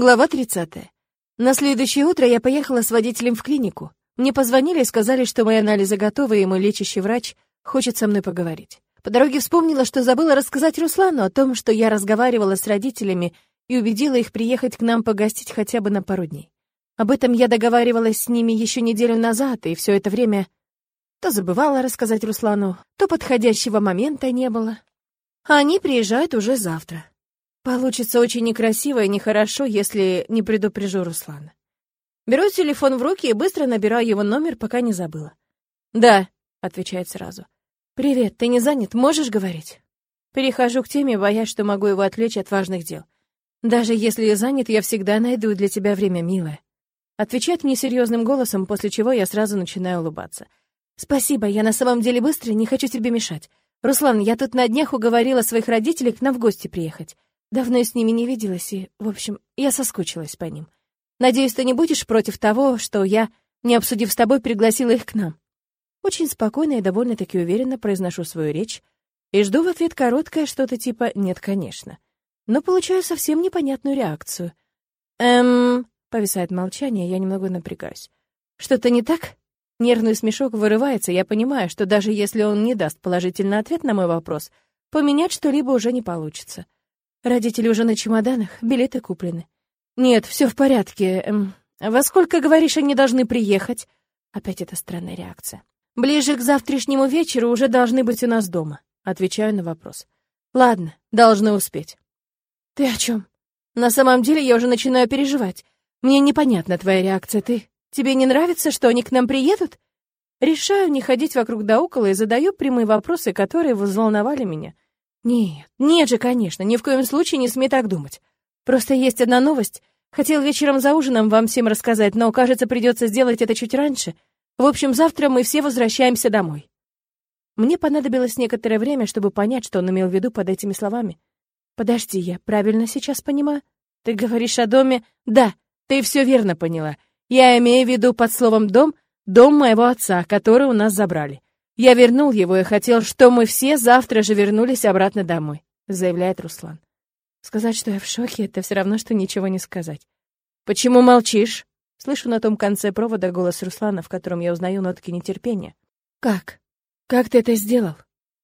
Глава 30. На следующее утро я поехала с водителем в клинику. Мне позвонили и сказали, что мои анализы готовы, и мой лечащий врач хочет со мной поговорить. По дороге вспомнила, что забыла рассказать Руслану о том, что я разговаривала с родителями и убедила их приехать к нам погостить хотя бы на пару дней. Об этом я договаривалась с ними еще неделю назад, и все это время то забывала рассказать Руслану, то подходящего момента не было. А они приезжают уже завтра. Получится очень некрасиво и нехорошо, если не предупрежу Руслана. Беру телефон в руки и быстро набираю его номер, пока не забыла. «Да», — отвечает сразу. «Привет, ты не занят? Можешь говорить?» Перехожу к теме, боясь, что могу его отвлечь от важных дел. «Даже если я занят, я всегда найду для тебя время, милая». Отвечает мне серьезным голосом, после чего я сразу начинаю улыбаться. «Спасибо, я на самом деле быстро, не хочу тебе мешать. Руслан, я тут на днях уговорила своих родителей к нам в гости приехать. Давно я с ними не виделась, и, в общем, я соскучилась по ним. Надеюсь, ты не будешь против того, что я, не обсудив с тобой, пригласила их к нам. Очень спокойно и довольно-таки уверенно произношу свою речь и жду в ответ короткое что-то типа «нет, конечно». Но получаю совсем непонятную реакцию. «Эм...» — повисает молчание, я немного напрягаюсь. «Что-то не так?» Нервный смешок вырывается, я понимаю, что даже если он не даст положительный ответ на мой вопрос, поменять что-либо уже не получится. Родители уже на чемоданах, билеты куплены. Нет, все в порядке. Эм, во сколько, говоришь, они должны приехать? Опять эта странная реакция. Ближе к завтрашнему вечеру уже должны быть у нас дома. Отвечаю на вопрос. Ладно, должны успеть. Ты о чем? На самом деле я уже начинаю переживать. Мне непонятна твоя реакция. Ты... Тебе не нравится, что они к нам приедут? Решаю не ходить вокруг да около и задаю прямые вопросы, которые взволновали меня. Нет, нет же, конечно, ни в коем случае не смей так думать. Просто есть одна новость. Хотел вечером за ужином вам всем рассказать, но, кажется, придется сделать это чуть раньше. В общем, завтра мы все возвращаемся домой. Мне понадобилось некоторое время, чтобы понять, что он имел в виду под этими словами. Подожди, я правильно сейчас понимаю? Ты говоришь о доме? Да, ты все верно поняла. Я имею в виду под словом «дом» дом моего отца, который у нас забрали. Я вернул его и хотел, что мы все завтра же вернулись обратно домой, заявляет Руслан. Сказать, что я в шоке, это все равно, что ничего не сказать. Почему молчишь? Слышу на том конце провода голос Руслана, в котором я узнаю нотки нетерпения. Как? Как ты это сделал?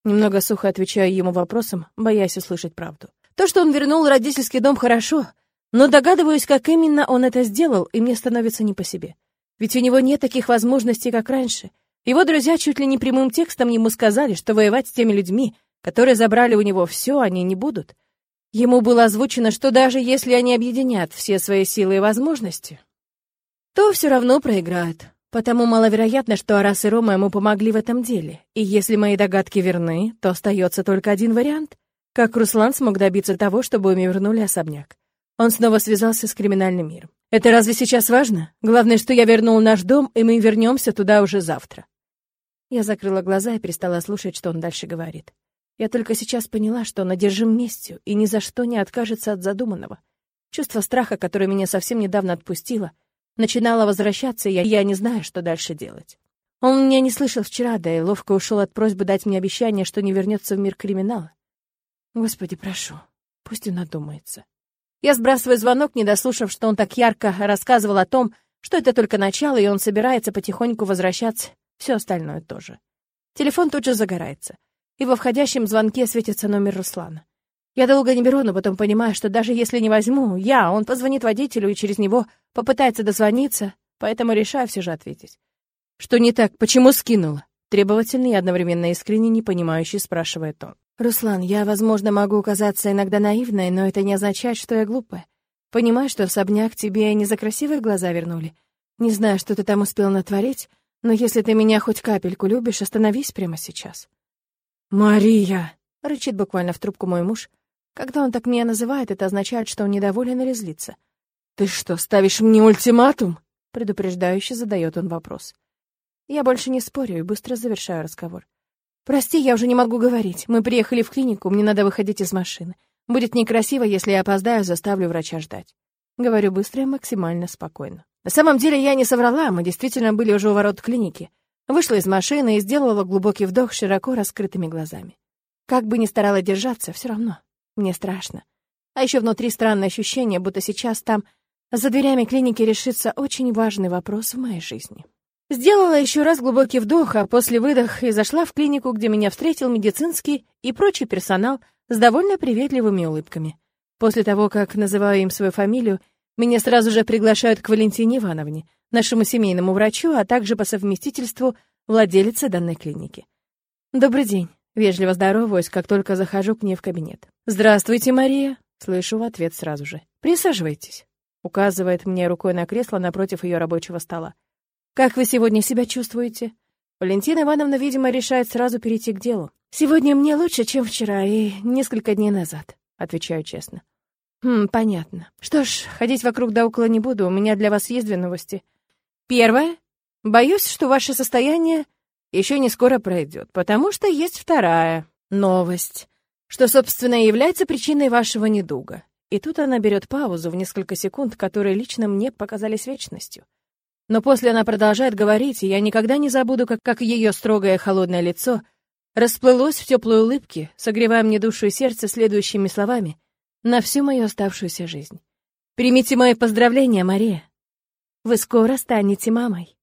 Немного сухо отвечаю ему вопросом, боясь услышать правду. То, что он вернул родительский дом, хорошо, но догадываюсь, как именно он это сделал, и мне становится не по себе. Ведь у него нет таких возможностей, как раньше — его друзья чуть ли не прямым текстом ему сказали, что воевать с теми людьми, которые забрали у него все, они не будут. Ему было озвучено, что даже если они объединят все свои силы и возможности, то все равно проиграют. Потому маловероятно, что Арас и Рома ему помогли в этом деле. И если мои догадки верны, то остается только один вариант. Как Руслан смог добиться того, чтобы мы вернули особняк? Он снова связался с криминальным миром. Это разве сейчас важно? Главное, что я вернул наш дом, и мы вернемся туда уже завтра. Я закрыла глаза и перестала слушать, что он дальше говорит. Я только сейчас поняла, что он одержим местью и ни за что не откажется от задуманного. Чувство страха, которое меня совсем недавно отпустило, начинало возвращаться, и я, я не знаю, что дальше делать. Он меня не слышал вчера, да и ловко ушел от просьбы дать мне обещание, что не вернется в мир криминала. Господи, прошу, пусть он надумается. Я сбрасываю звонок, не дослушав, что он так ярко рассказывал о том, что это только начало, и он собирается потихоньку возвращаться все остальное тоже. Телефон тут же загорается, и во входящем звонке светится номер Руслана. Я долго не беру, но потом понимаю, что даже если не возьму, я, он позвонит водителю и через него попытается дозвониться, поэтому решаю все же ответить. Что не так? Почему скинула? Требовательный и одновременно искренне непонимающий спрашивает он. «Руслан, я, возможно, могу казаться иногда наивной, но это не означает, что я глупая. Понимаю, что особняк тебе не за красивые глаза вернули. Не знаю, что ты там успел натворить, но если ты меня хоть капельку любишь, остановись прямо сейчас. Мария, рычит буквально в трубку мой муж. Когда он так меня называет, это означает, что он недоволен или злится. Ты что, ставишь мне ультиматум? предупреждающе задает он вопрос. Я больше не спорю и быстро завершаю разговор. Прости, я уже не могу говорить. Мы приехали в клинику, мне надо выходить из машины. Будет некрасиво, если я опоздаю, заставлю врача ждать. Говорю быстро и максимально спокойно. На самом деле я не соврала, мы действительно были уже у ворот клиники. Вышла из машины и сделала глубокий вдох широко раскрытыми глазами. Как бы ни старалась держаться, все равно. Мне страшно. А еще внутри странное ощущение, будто сейчас там За дверями клиники решится очень важный вопрос в моей жизни. Сделала еще раз глубокий вдох, а после выдох и зашла в клинику, где меня встретил медицинский и прочий персонал с довольно приветливыми улыбками. После того, как называю им свою фамилию, меня сразу же приглашают к Валентине Ивановне, нашему семейному врачу, а также по совместительству владелице данной клиники. «Добрый день», — вежливо здороваюсь, как только захожу к ней в кабинет. «Здравствуйте, Мария», — слышу в ответ сразу же. «Присаживайтесь», — указывает мне рукой на кресло напротив ее рабочего стола. «Как вы сегодня себя чувствуете?» Валентина Ивановна, видимо, решает сразу перейти к делу. «Сегодня мне лучше, чем вчера и несколько дней назад», — отвечаю честно. «Хм, понятно. Что ж, ходить вокруг да около не буду, у меня для вас есть две новости. Первое. Боюсь, что ваше состояние еще не скоро пройдет, потому что есть вторая новость, что, собственно, и является причиной вашего недуга. И тут она берет паузу в несколько секунд, которые лично мне показались вечностью. Но после она продолжает говорить, и я никогда не забуду, как, как ее строгое холодное лицо расплылось в теплой улыбке, согревая мне душу и сердце следующими словами на всю мою оставшуюся жизнь. «Примите мои поздравления, Мария. Вы скоро станете мамой».